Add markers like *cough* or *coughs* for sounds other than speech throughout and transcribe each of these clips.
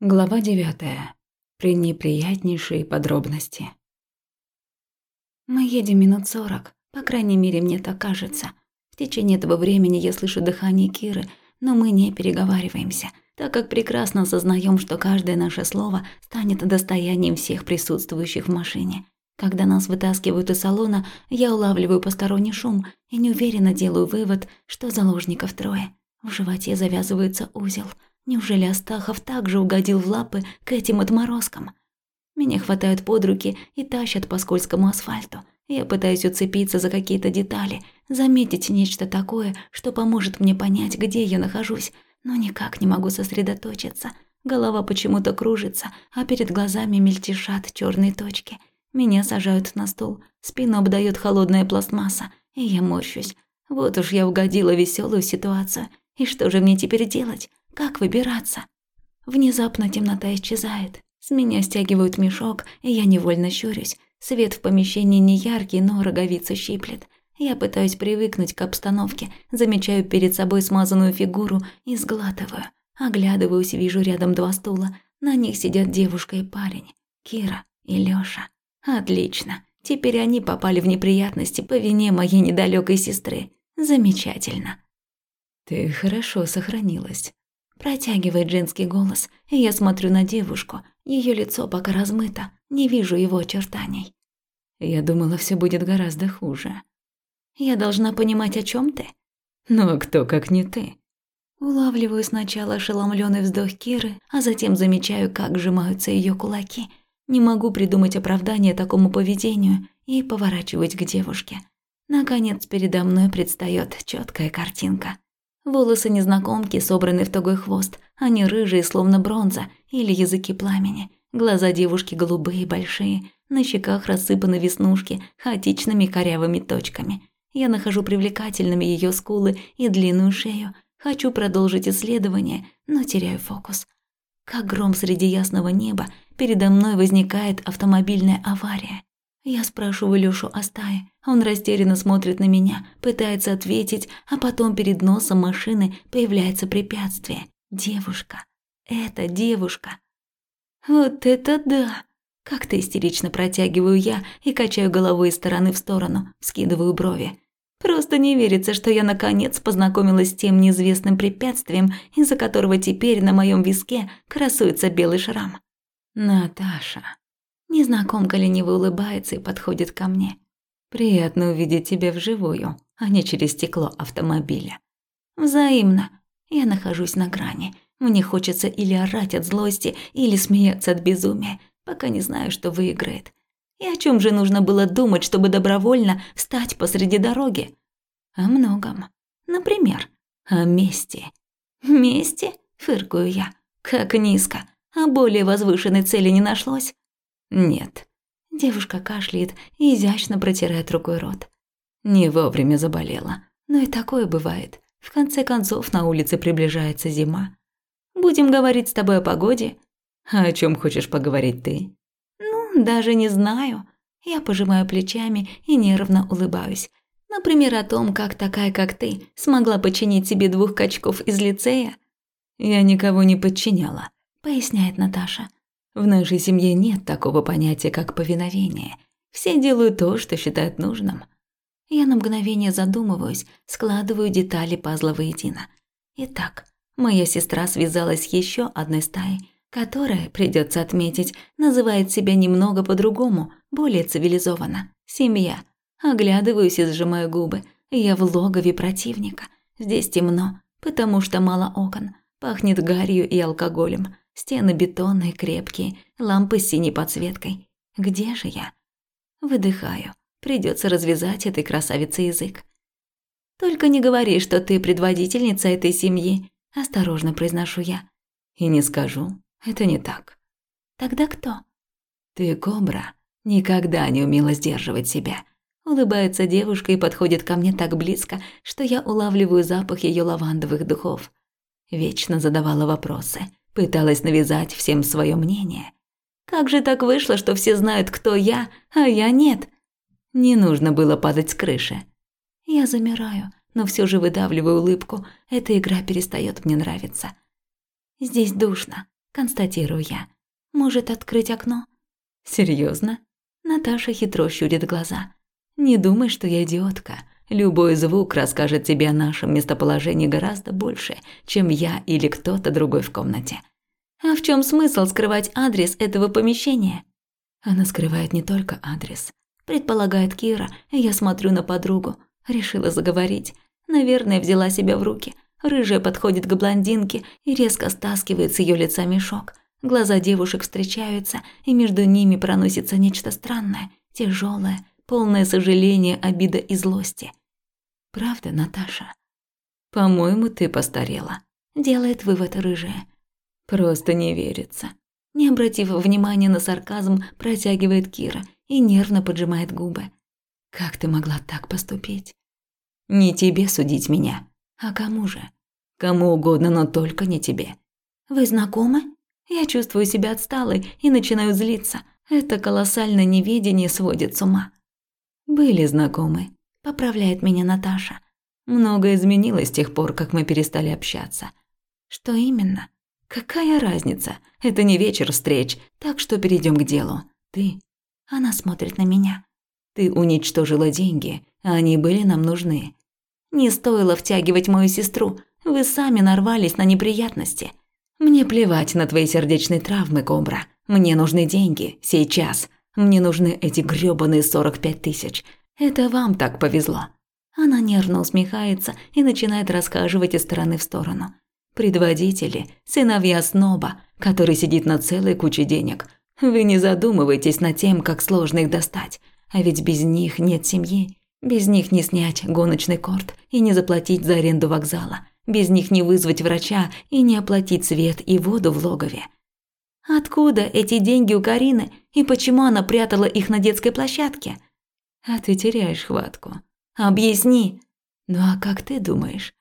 Глава девятая. Пренеприятнейшие подробности. Мы едем минут сорок, по крайней мере, мне так кажется. В течение этого времени я слышу дыхание Киры, но мы не переговариваемся, так как прекрасно осознаем, что каждое наше слово станет достоянием всех присутствующих в машине. Когда нас вытаскивают из салона, я улавливаю посторонний шум и неуверенно делаю вывод, что заложников трое. В животе завязывается узел – Неужели Астахов также угодил в лапы к этим отморозкам? Меня хватают под руки и тащат по скользкому асфальту. Я пытаюсь уцепиться за какие-то детали, заметить нечто такое, что поможет мне понять, где я нахожусь, но никак не могу сосредоточиться. Голова почему-то кружится, а перед глазами мельтешат черные точки. Меня сажают на стол, спину обдает холодная пластмасса, и я морщусь. Вот уж я угодила веселую ситуацию. И что же мне теперь делать? Как выбираться? Внезапно темнота исчезает. С меня стягивают мешок, и я невольно щурюсь. Свет в помещении не яркий, но роговица щиплет. Я пытаюсь привыкнуть к обстановке, замечаю перед собой смазанную фигуру и сглатываю. Оглядываюсь, вижу рядом два стула. На них сидят девушка и парень. Кира и Лёша. Отлично. Теперь они попали в неприятности по вине моей недалекой сестры. Замечательно. Ты хорошо сохранилась. Протягивает женский голос, и я смотрю на девушку. Ее лицо пока размыто, не вижу его очертаний. Я думала, все будет гораздо хуже. Я должна понимать, о чем ты? Ну, а кто, как не ты? Улавливаю сначала ошеломленный вздох Киры, а затем замечаю, как сжимаются ее кулаки. Не могу придумать оправдание такому поведению и поворачиваюсь к девушке. Наконец, передо мной предстает четкая картинка. Волосы незнакомки собраны в тугой хвост, они рыжие, словно бронза или языки пламени. Глаза девушки голубые, большие, на щеках рассыпаны веснушки хаотичными корявыми точками. Я нахожу привлекательными ее скулы и длинную шею. Хочу продолжить исследование, но теряю фокус. Как гром среди ясного неба, передо мной возникает автомобильная авария. Я спрашиваю Лёшу о стае. Он растерянно смотрит на меня, пытается ответить, а потом перед носом машины появляется препятствие. Девушка. Это девушка. Вот это да! Как-то истерично протягиваю я и качаю головой из стороны в сторону, скидываю брови. Просто не верится, что я наконец познакомилась с тем неизвестным препятствием, из-за которого теперь на моем виске красуется белый шрам. Наташа. Незнакомка лениво улыбается и подходит ко мне. «Приятно увидеть тебя вживую, а не через стекло автомобиля». «Взаимно. Я нахожусь на грани. Мне хочется или орать от злости, или смеяться от безумия, пока не знаю, что выиграет. И о чем же нужно было думать, чтобы добровольно встать посреди дороги? О многом. Например, о мести. «Мести?» – фыркую я. «Как низко. А более возвышенной цели не нашлось?» «Нет». Девушка кашляет и изящно протирает рукой рот. Не вовремя заболела. Но и такое бывает. В конце концов, на улице приближается зима. Будем говорить с тобой о погоде. А о чем хочешь поговорить ты? Ну, даже не знаю. Я пожимаю плечами и нервно улыбаюсь. Например, о том, как такая, как ты, смогла подчинить себе двух качков из лицея. Я никого не подчиняла, поясняет Наташа. В нашей семье нет такого понятия, как повиновение. Все делают то, что считают нужным. Я на мгновение задумываюсь, складываю детали пазла воедино. Итак, моя сестра связалась с еще одной стаей, которая, придется отметить, называет себя немного по-другому, более цивилизованно. Семья. Оглядываюсь и сжимаю губы. Я в логове противника. Здесь темно, потому что мало окон. Пахнет гарью и алкоголем. Стены бетонные, крепкие, лампы с синей подсветкой. Где же я? Выдыхаю. Придется развязать этой красавице язык. Только не говори, что ты предводительница этой семьи, осторожно произношу я. И не скажу. Это не так. Тогда кто? Ты кобра. Никогда не умела сдерживать себя. Улыбается девушка и подходит ко мне так близко, что я улавливаю запах ее лавандовых духов. Вечно задавала вопросы пыталась навязать всем свое мнение. Как же так вышло, что все знают, кто я, а я нет? Не нужно было падать с крыши. Я замираю, но все же выдавливаю улыбку. Эта игра перестает мне нравиться. Здесь душно. констатирую я. Может, открыть окно? Серьезно? Наташа хитро щурит глаза. Не думай, что я идиотка. Любой звук расскажет тебе о нашем местоположении гораздо больше, чем я или кто-то другой в комнате. А в чем смысл скрывать адрес этого помещения? Она скрывает не только адрес. Предполагает Кира, я смотрю на подругу. Решила заговорить. Наверное, взяла себя в руки. Рыжая подходит к блондинке и резко стаскивает с ее лица мешок. Глаза девушек встречаются, и между ними проносится нечто странное, тяжелое, полное сожаления, обида и злости. Правда, Наташа? По-моему, ты постарела. Делает вывод рыжая. Просто не верится. Не обратив внимания на сарказм, протягивает Кира и нервно поджимает губы. Как ты могла так поступить? Не тебе судить меня. А кому же? Кому угодно, но только не тебе. Вы знакомы? Я чувствую себя отсталой и начинаю злиться. Это колоссальное неведение сводит с ума. Были знакомы, поправляет меня Наташа. Многое изменилось с тех пор, как мы перестали общаться. Что именно? Какая разница? Это не вечер встреч, так что перейдем к делу. Ты... Она смотрит на меня. Ты уничтожила деньги, а они были нам нужны. Не стоило втягивать мою сестру. Вы сами нарвались на неприятности. Мне плевать на твои сердечные травмы, Кобра. Мне нужны деньги. Сейчас. Мне нужны эти грёбаные 45 тысяч. Это вам так повезло». Она нервно усмехается и начинает рассказывать из стороны в сторону. «Предводители, сыновья сноба, который сидит на целой куче денег. Вы не задумываетесь над тем, как сложно их достать. А ведь без них нет семьи. Без них не снять гоночный корт и не заплатить за аренду вокзала. Без них не вызвать врача и не оплатить свет и воду в логове. Откуда эти деньги у Карины и почему она прятала их на детской площадке? А ты теряешь хватку. Объясни. Ну а как ты думаешь?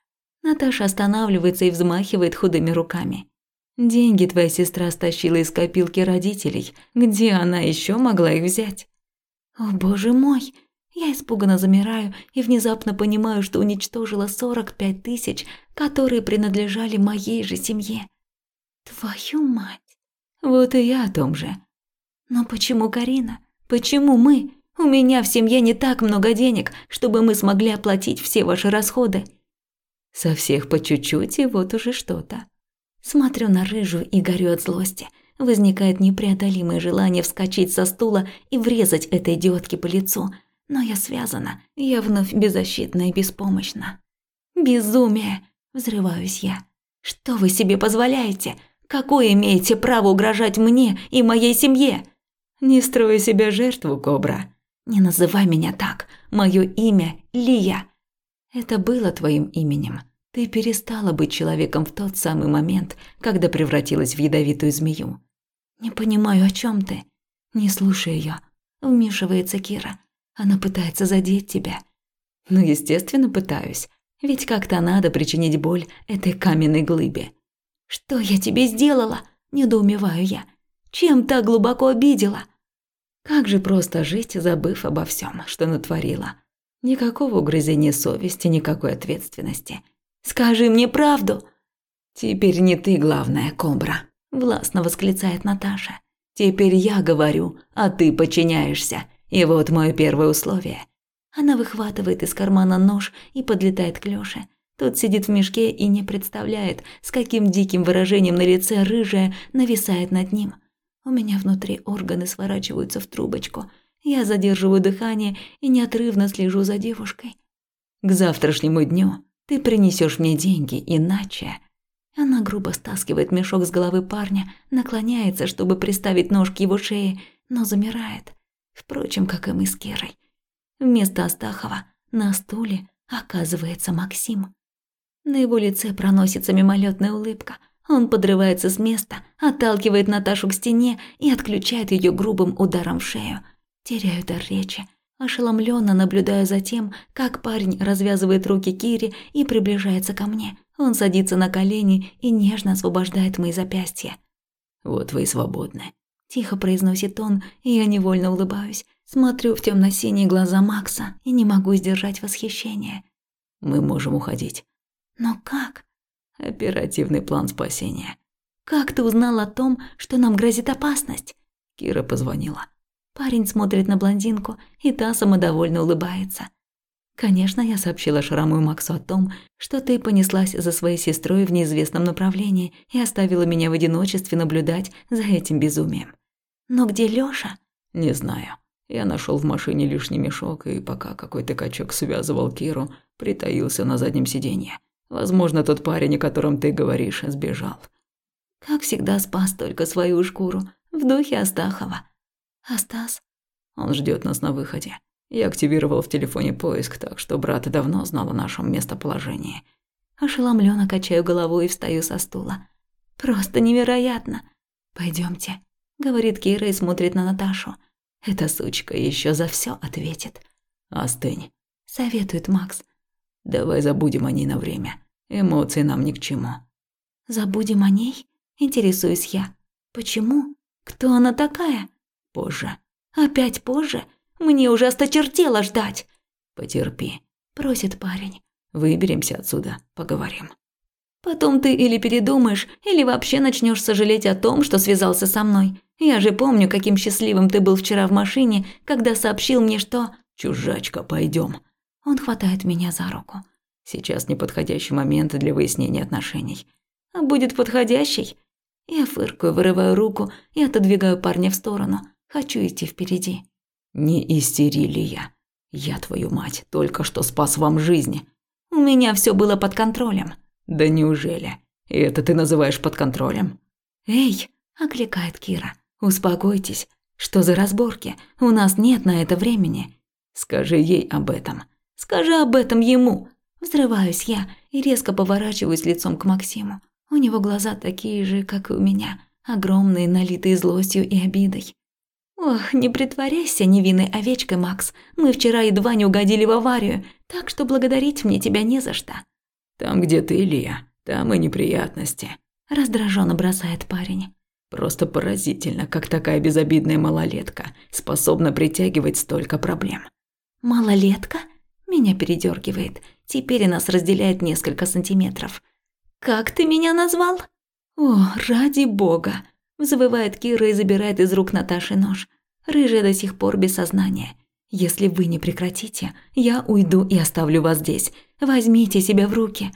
Наташа останавливается и взмахивает худыми руками. Деньги твоя сестра стащила из копилки родителей. Где она еще могла их взять? О, боже мой! Я испуганно замираю и внезапно понимаю, что уничтожила 45 тысяч, которые принадлежали моей же семье. Твою мать! Вот и я о том же. Но почему Карина? Почему мы? У меня в семье не так много денег, чтобы мы смогли оплатить все ваши расходы. Со всех по чуть-чуть, и вот уже что-то. Смотрю на рыжую и горю от злости. Возникает непреодолимое желание вскочить со стула и врезать этой идиотке по лицу – но я связана, я вновь беззащитна и беспомощна. «Безумие!» – взрываюсь я. «Что вы себе позволяете? Какое имеете право угрожать мне и моей семье?» «Не строй себя жертву, Кобра». «Не называй меня так. Мое имя – Лия». «Это было твоим именем. Ты перестала быть человеком в тот самый момент, когда превратилась в ядовитую змею». «Не понимаю, о чем ты?» «Не слушай ее. вмешивается Кира. Она пытается задеть тебя. Ну, естественно, пытаюсь. Ведь как-то надо причинить боль этой каменной глыбе. Что я тебе сделала? Недоумеваю я. Чем так глубоко обидела? Как же просто жить, забыв обо всем, что натворила. Никакого угрызения совести, никакой ответственности. Скажи мне правду. Теперь не ты главная, Кобра, властно восклицает Наташа. Теперь я говорю, а ты подчиняешься. И вот мое первое условие. Она выхватывает из кармана нож и подлетает к Лёше. Тот сидит в мешке и не представляет, с каким диким выражением на лице рыжая нависает над ним. У меня внутри органы сворачиваются в трубочку. Я задерживаю дыхание и неотрывно слежу за девушкой. К завтрашнему дню ты принесешь мне деньги, иначе... Она грубо стаскивает мешок с головы парня, наклоняется, чтобы приставить нож к его шее, но замирает. Впрочем, как и мы с Керой. Вместо Астахова на стуле оказывается Максим. На его лице проносится мимолетная улыбка. Он подрывается с места, отталкивает Наташу к стене и отключает ее грубым ударом в шею. Теряю дар речи. Ошеломленно наблюдаю за тем, как парень развязывает руки Кире и приближается ко мне. Он садится на колени и нежно освобождает мои запястья. «Вот вы и свободны», Тихо произносит он, и я невольно улыбаюсь. Смотрю в темно-синие глаза Макса и не могу сдержать восхищение. Мы можем уходить. Но как? Оперативный план спасения. Как ты узнал о том, что нам грозит опасность?» Кира позвонила. Парень смотрит на блондинку, и та самодовольно улыбается. «Конечно, я сообщила Шраму и Максу о том, что ты понеслась за своей сестрой в неизвестном направлении и оставила меня в одиночестве наблюдать за этим безумием. Но где Лёша?» «Не знаю. Я нашел в машине лишний мешок, и пока какой-то качок связывал Киру, притаился на заднем сиденье. Возможно, тот парень, о котором ты говоришь, сбежал». Как всегда спас только свою шкуру, в духе Астахова. А Стас? Он ждет нас на выходе. Я активировал в телефоне поиск, так что брат давно знал о нашем местоположении. Ошеломленно качаю головой и встаю со стула. Просто невероятно. Пойдемте, говорит Кира и смотрит на Наташу. Эта сучка еще за все ответит. Остынь, советует Макс. Давай забудем о ней на время. Эмоции нам ни к чему. Забудем о ней? Интересуюсь я. Почему? Кто она такая? Позже. Опять позже? Мне уже осточертело ждать. Потерпи, просит парень. Выберемся отсюда, поговорим. Потом ты или передумаешь, или вообще начнешь сожалеть о том, что связался со мной. Я же помню, каким счастливым ты был вчера в машине, когда сообщил мне, что... Чужачка, пойдем. Он хватает меня за руку. Сейчас неподходящий момент для выяснения отношений. А будет подходящий? Я фыркаю, вырываю руку и отодвигаю парня в сторону. Хочу идти впереди. Не истерили я. Я, твою мать, только что спас вам жизнь. У меня все было под контролем. Да неужели? И это ты называешь под контролем? Эй, окликает Кира. Успокойтесь. Что за разборки? У нас нет на это времени. Скажи ей об этом. Скажи об этом ему. Взрываюсь я и резко поворачиваюсь лицом к Максиму. У него глаза такие же, как и у меня, огромные, налитые злостью и обидой. «Ох, не притворяйся невинной овечкой, Макс. Мы вчера едва не угодили в аварию, так что благодарить мне тебя не за что». «Там, где ты, Илья, там и неприятности», – раздраженно бросает парень. «Просто поразительно, как такая безобидная малолетка способна притягивать столько проблем». «Малолетка?» Меня передергивает. Теперь нас разделяет несколько сантиметров. «Как ты меня назвал?» «О, ради бога!» – взвывает Кира и забирает из рук Наташи нож. Рыжая до сих пор без сознания. «Если вы не прекратите, я уйду и оставлю вас здесь. Возьмите себя в руки».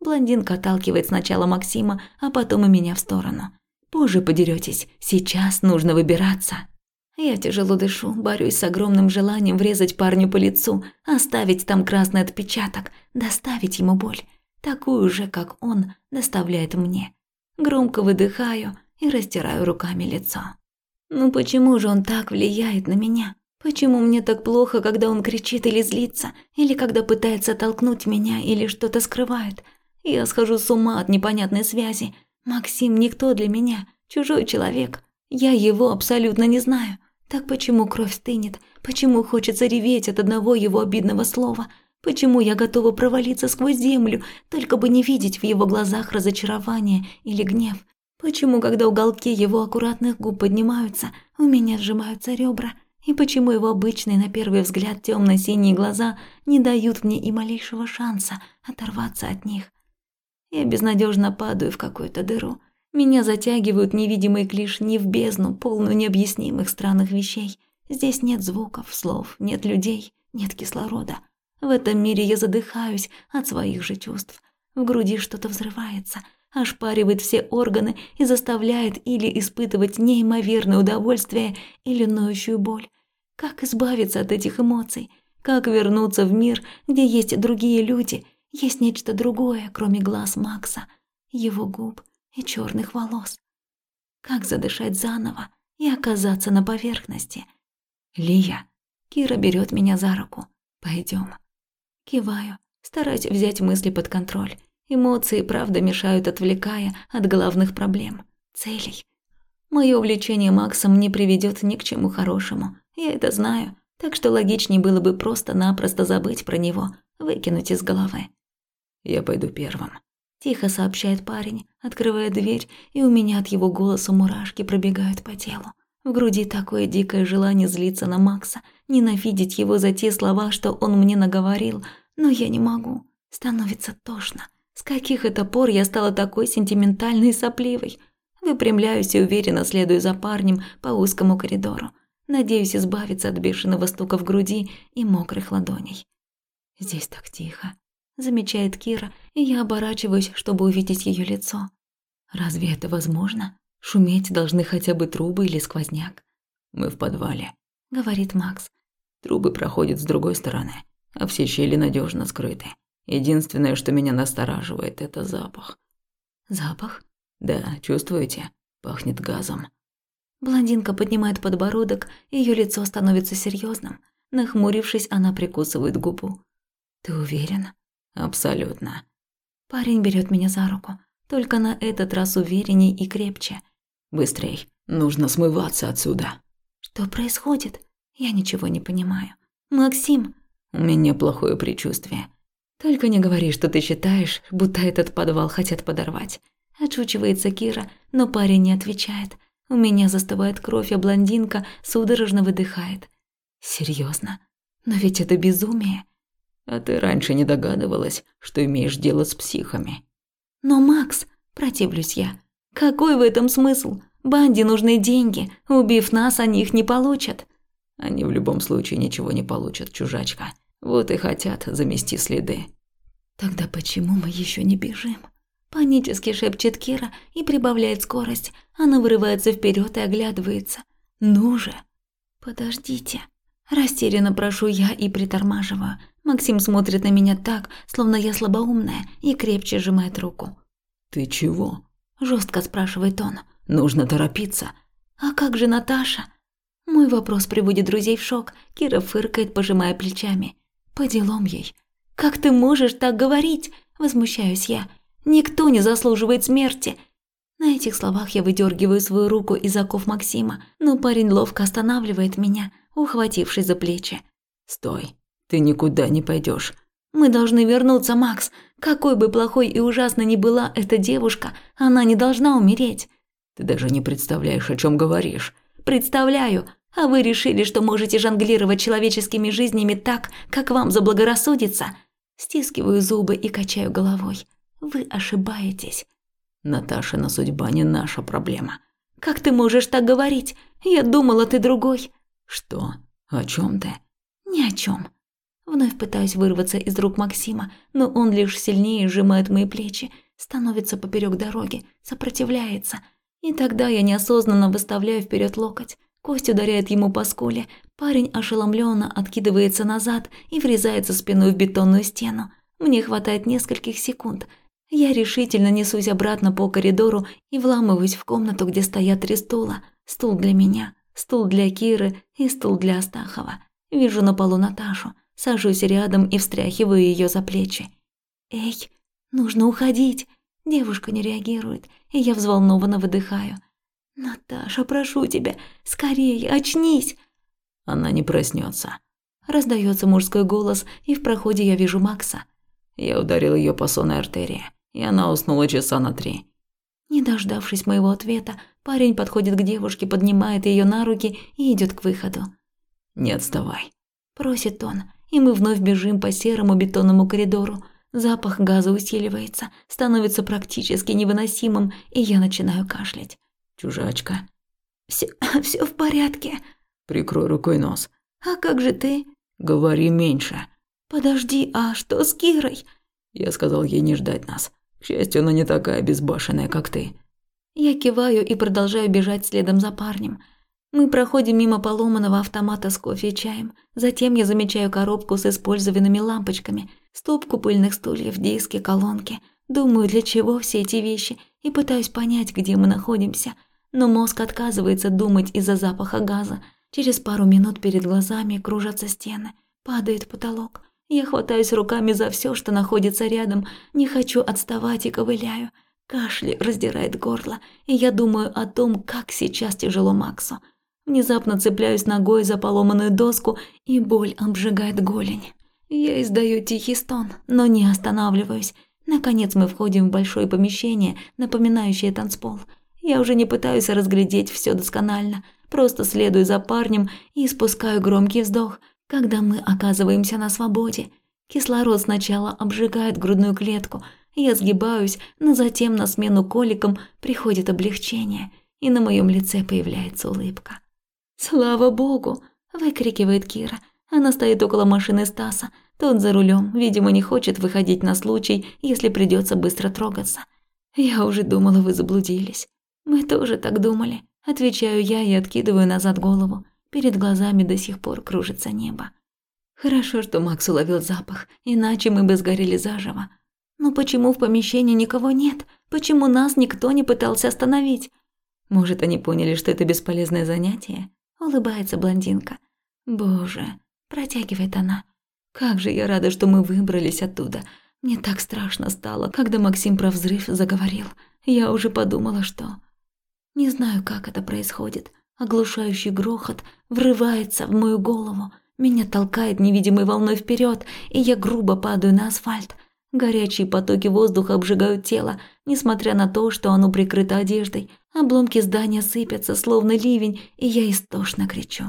Блондинка отталкивает сначала Максима, а потом и меня в сторону. «Позже подеретесь. Сейчас нужно выбираться». Я тяжело дышу, борюсь с огромным желанием врезать парню по лицу, оставить там красный отпечаток, доставить ему боль такую же, как он доставляет мне. Громко выдыхаю и растираю руками лицо. Ну почему же он так влияет на меня? Почему мне так плохо, когда он кричит или злится, или когда пытается толкнуть меня или что-то скрывает? Я схожу с ума от непонятной связи. Максим никто для меня, чужой человек. Я его абсолютно не знаю. Так почему кровь стынет? Почему хочется реветь от одного его обидного слова – Почему я готова провалиться сквозь землю, только бы не видеть в его глазах разочарование или гнев? Почему, когда уголки его аккуратных губ поднимаются, у меня сжимаются ребра? И почему его обычные, на первый взгляд, темно-синие глаза не дают мне и малейшего шанса оторваться от них? Я безнадежно падаю в какую-то дыру. Меня затягивают невидимые клешни в бездну, полную необъяснимых странных вещей. Здесь нет звуков, слов, нет людей, нет кислорода. В этом мире я задыхаюсь от своих же чувств. В груди что-то взрывается, ошпаривает все органы и заставляет или испытывать неимоверное удовольствие, или ноющую боль. Как избавиться от этих эмоций? Как вернуться в мир, где есть другие люди, есть нечто другое, кроме глаз Макса, его губ и черных волос? Как задышать заново и оказаться на поверхности? Лия, Кира берет меня за руку. Пойдем. Киваю, стараюсь взять мысли под контроль. Эмоции, правда, мешают, отвлекая от главных проблем, целей. Мое увлечение Максом не приведет ни к чему хорошему. Я это знаю, так что логичнее было бы просто-напросто забыть про него, выкинуть из головы. «Я пойду первым», – тихо сообщает парень, открывая дверь, и у меня от его голоса мурашки пробегают по телу. В груди такое дикое желание злиться на Макса, ненавидеть его за те слова, что он мне наговорил, но я не могу. Становится тошно. С каких это пор я стала такой сентиментальной и сопливой? Выпрямляюсь и уверенно следую за парнем по узкому коридору. Надеюсь избавиться от бешеного стука в груди и мокрых ладоней. «Здесь так тихо», – замечает Кира, и я оборачиваюсь, чтобы увидеть ее лицо. «Разве это возможно? Шуметь должны хотя бы трубы или сквозняк». «Мы в подвале», – говорит Макс. «Трубы проходят с другой стороны, а все щели надежно скрыты. Единственное, что меня настораживает, это запах». «Запах?» «Да, чувствуете? Пахнет газом». Блондинка поднимает подбородок, ее лицо становится серьезным. Нахмурившись, она прикусывает губу. «Ты уверен?» «Абсолютно». Парень берет меня за руку, только на этот раз уверенней и крепче. «Быстрей, нужно смываться отсюда». «Что происходит?» Я ничего не понимаю. «Максим!» «У меня плохое предчувствие». «Только не говори, что ты считаешь, будто этот подвал хотят подорвать». Отшучивается Кира, но парень не отвечает. У меня застывает кровь, а блондинка судорожно выдыхает. Серьезно? Но ведь это безумие. А ты раньше не догадывалась, что имеешь дело с психами. Но, Макс, противлюсь я, какой в этом смысл? Банде нужны деньги, убив нас, они их не получат. Они в любом случае ничего не получат, чужачка. Вот и хотят замести следы. Тогда почему мы еще не бежим? Панически шепчет Кира и прибавляет скорость. Она вырывается вперед и оглядывается. Ну же. Подождите. Растерянно прошу я и притормаживаю. Максим смотрит на меня так, словно я слабоумная, и крепче сжимает руку. «Ты чего?» – жестко спрашивает он. «Нужно торопиться». «А как же Наташа?» Мой вопрос приводит друзей в шок. Кира фыркает, пожимая плечами. «По делам ей». «Как ты можешь так говорить?» – возмущаюсь я. Никто не заслуживает смерти. На этих словах я выдергиваю свою руку из оков Максима, но парень ловко останавливает меня, ухватившись за плечи. «Стой, ты никуда не пойдешь. «Мы должны вернуться, Макс. Какой бы плохой и ужасной ни была эта девушка, она не должна умереть». «Ты даже не представляешь, о чем говоришь». «Представляю. А вы решили, что можете жонглировать человеческими жизнями так, как вам заблагорассудится?» Стискиваю зубы и качаю головой. Вы ошибаетесь. Наташина судьба не наша проблема. Как ты можешь так говорить? Я думала, ты другой. Что? О чем ты? Ни о чем. Вновь пытаюсь вырваться из рук Максима, но он лишь сильнее сжимает мои плечи, становится поперек дороги, сопротивляется. И тогда я неосознанно выставляю вперед локоть. Кость ударяет ему по скуле. Парень ошеломленно откидывается назад и врезается спиной в бетонную стену. Мне хватает нескольких секунд – я решительно несусь обратно по коридору и вламываюсь в комнату, где стоят три стула. Стул для меня, стул для Киры и стул для Астахова. Вижу на полу Наташу, сажусь рядом и встряхиваю ее за плечи. «Эй, нужно уходить!» Девушка не реагирует, и я взволнованно выдыхаю. «Наташа, прошу тебя, скорее, очнись!» Она не проснется. Раздается мужской голос, и в проходе я вижу Макса. Я ударил ее по сонной артерии и она уснула часа на три. Не дождавшись моего ответа, парень подходит к девушке, поднимает ее на руки и идет к выходу. «Не отставай», – просит он, и мы вновь бежим по серому бетонному коридору. Запах газа усиливается, становится практически невыносимым, и я начинаю кашлять. «Чужачка». Все, *coughs* все в порядке». «Прикрой рукой нос». «А как же ты?» «Говори меньше». «Подожди, а что с Кирой?» Я сказал ей не ждать нас. К счастью, она не такая безбашенная, как ты. Я киваю и продолжаю бежать следом за парнем. Мы проходим мимо поломанного автомата с кофе и чаем. Затем я замечаю коробку с использованными лампочками, стопку пыльных стульев, диски, колонки. Думаю, для чего все эти вещи, и пытаюсь понять, где мы находимся. Но мозг отказывается думать из-за запаха газа. Через пару минут перед глазами кружатся стены, падает потолок. Я хватаюсь руками за все, что находится рядом, не хочу отставать и ковыляю. Кашель раздирает горло, и я думаю о том, как сейчас тяжело Максу. Внезапно цепляюсь ногой за поломанную доску, и боль обжигает голень. Я издаю тихий стон, но не останавливаюсь. Наконец мы входим в большое помещение, напоминающее танцпол. Я уже не пытаюсь разглядеть все досконально, просто следую за парнем и спускаю громкий вздох – когда мы оказываемся на свободе, кислород сначала обжигает грудную клетку, Я сгибаюсь, но затем на смену коликам приходит облегчение, и на моем лице появляется улыбка. «Слава богу!» – выкрикивает Кира. Она стоит около машины Стаса. Тот за рулем, видимо, не хочет выходить на случай, если придется быстро трогаться. Я уже думала, вы заблудились. Мы тоже так думали. Отвечаю я и откидываю назад голову. Перед глазами до сих пор кружится небо. Хорошо, что Макс уловил запах, иначе мы бы сгорели заживо. Но почему в помещении никого нет? Почему нас никто не пытался остановить? Может, они поняли, что это бесполезное занятие? Улыбается блондинка. Боже, протягивает она. Как же я рада, что мы выбрались оттуда. Мне так страшно стало, когда Максим про взрыв заговорил. Я уже подумала, что... Не знаю, как это происходит. Оглушающий грохот врывается в мою голову. Меня толкает невидимой волной вперед, и я грубо падаю на асфальт. Горячие потоки воздуха обжигают тело, несмотря на то, что оно прикрыто одеждой. Обломки здания сыпятся, словно ливень, и я истошно кричу.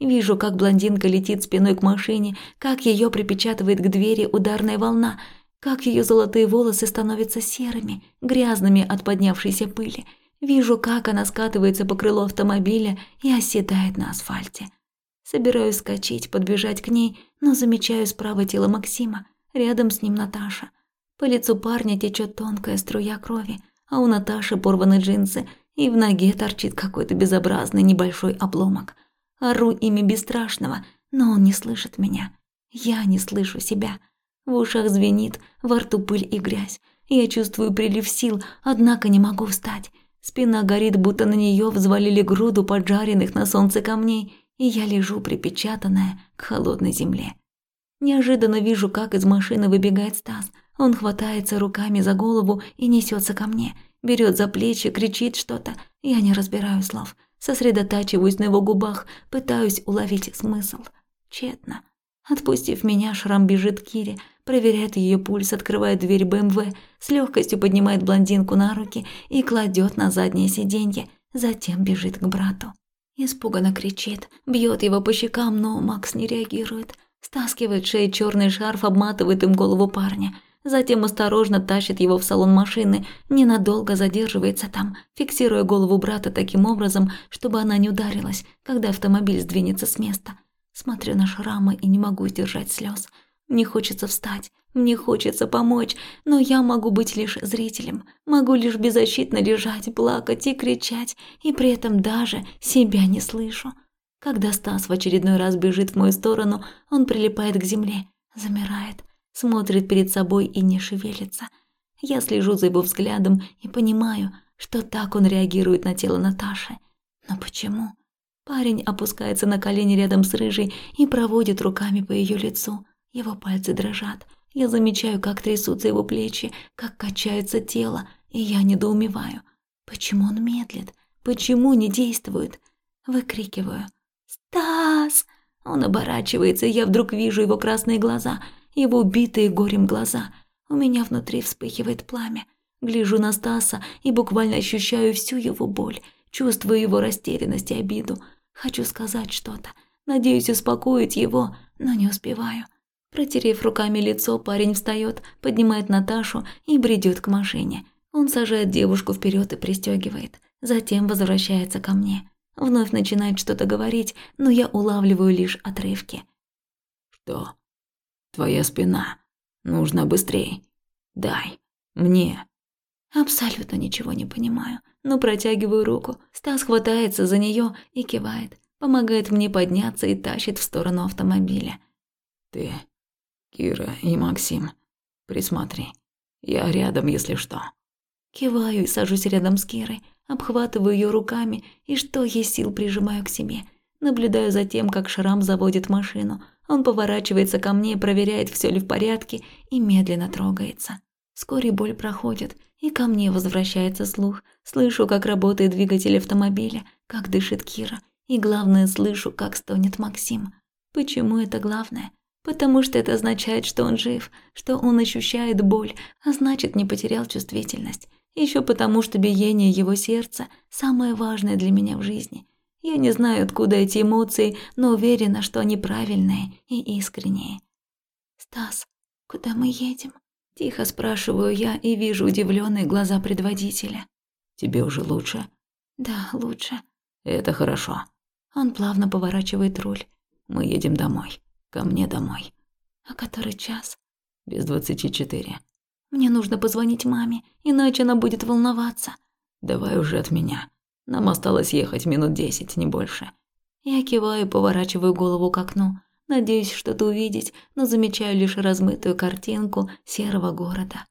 Вижу, как блондинка летит спиной к машине, как ее припечатывает к двери ударная волна, как ее золотые волосы становятся серыми, грязными от поднявшейся пыли. Вижу, как она скатывается по крылу автомобиля и оседает на асфальте. Собираюсь скачать, подбежать к ней, но замечаю справа тело Максима, рядом с ним Наташа. По лицу парня течет тонкая струя крови, а у Наташи порваны джинсы, и в ноге торчит какой-то безобразный небольшой обломок. Ору имя бесстрашного, но он не слышит меня. Я не слышу себя. В ушах звенит, во рту пыль и грязь. Я чувствую прилив сил, однако не могу встать. Спина горит, будто на нее взвалили груду поджаренных на солнце камней, и я лежу припечатанная к холодной земле. Неожиданно вижу, как из машины выбегает Стас. Он хватается руками за голову и несется ко мне, берет за плечи, кричит что-то. Я не разбираю слов, сосредотачиваюсь на его губах, пытаюсь уловить смысл. Тщетно. Отпустив меня, Шрам бежит к Кире, проверяет ее пульс, открывает дверь БМВ, с легкостью поднимает блондинку на руки и кладет на заднее сиденье, затем бежит к брату. Испуганно кричит, бьет его по щекам, но Макс не реагирует. Стаскивает шею черный шарф, обматывает им голову парня. Затем осторожно тащит его в салон машины, ненадолго задерживается там, фиксируя голову брата таким образом, чтобы она не ударилась, когда автомобиль сдвинется с места. Смотрю на шрамы и не могу сдержать слез. Мне хочется встать, мне хочется помочь, но я могу быть лишь зрителем, могу лишь беззащитно лежать, плакать и кричать, и при этом даже себя не слышу. Когда Стас в очередной раз бежит в мою сторону, он прилипает к земле, замирает, смотрит перед собой и не шевелится. Я слежу за его взглядом и понимаю, что так он реагирует на тело Наташи. Но почему? Парень опускается на колени рядом с рыжей и проводит руками по ее лицу. Его пальцы дрожат. Я замечаю, как трясутся его плечи, как качается тело, и я недоумеваю. Почему он медлит? Почему не действует? Выкрикиваю. «Стас!» Он оборачивается, и я вдруг вижу его красные глаза, его убитые горем глаза. У меня внутри вспыхивает пламя. Гляжу на Стаса и буквально ощущаю всю его боль, чувствую его растерянность и обиду. Хочу сказать что-то, надеюсь успокоить его, но не успеваю. Протерев руками лицо, парень встает, поднимает Наташу и бредет к машине. Он сажает девушку вперед и пристегивает. Затем возвращается ко мне. Вновь начинает что-то говорить, но я улавливаю лишь отрывки. «Что? Твоя спина. Нужно быстрей. Дай. Мне». Абсолютно ничего не понимаю, но протягиваю руку. Стас хватается за нее и кивает, помогает мне подняться и тащит в сторону автомобиля. «Ты Кира и Максим, присмотри. Я рядом, если что». Киваю и сажусь рядом с Кирой, обхватываю ее руками и что есть сил прижимаю к себе. Наблюдаю за тем, как Шрам заводит машину. Он поворачивается ко мне, проверяет, все ли в порядке, и медленно трогается. Вскоре боль проходит, и ко мне возвращается слух. Слышу, как работает двигатель автомобиля, как дышит Кира, и главное, слышу, как стонет Максим. Почему это главное? Потому что это означает, что он жив, что он ощущает боль, а значит, не потерял чувствительность. Еще потому, что биение его сердца самое важное для меня в жизни. Я не знаю, откуда эти эмоции, но уверена, что они правильные и искренние. «Стас, куда мы едем?» Тихо спрашиваю я и вижу удивленные глаза предводителя. Тебе уже лучше? Да, лучше. Это хорошо. Он плавно поворачивает руль. Мы едем домой. Ко мне домой. А который час? Без двадцати четыре. Мне нужно позвонить маме, иначе она будет волноваться. Давай уже от меня. Нам осталось ехать минут десять, не больше. Я киваю и поворачиваю голову к окну. Надеюсь что-то увидеть, но замечаю лишь размытую картинку серого города.